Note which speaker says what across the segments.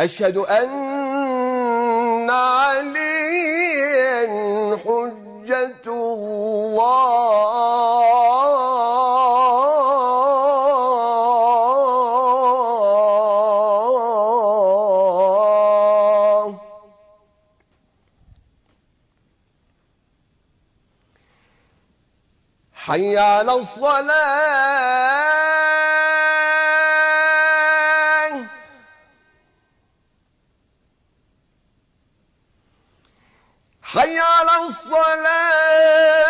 Speaker 1: أشهد أن عليا حجة الله. حي على الصلاة. حي على الصلاة.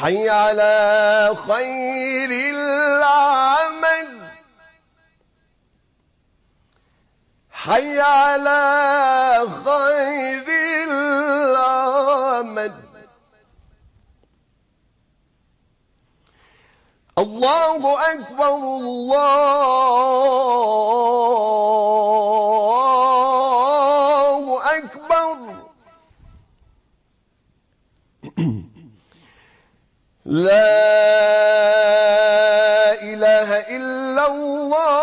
Speaker 1: حي على خير العمل. حي على خير العمل. الله أكبر الله أكبر. لا إله إلا الله.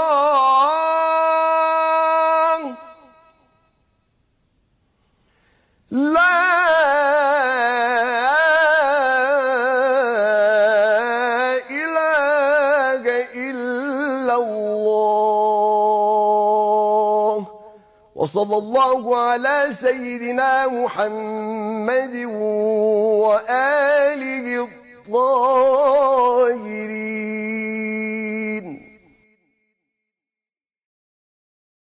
Speaker 1: لا إله إلا الله. وصلى الله على سيدنا محمد وآله Whoa.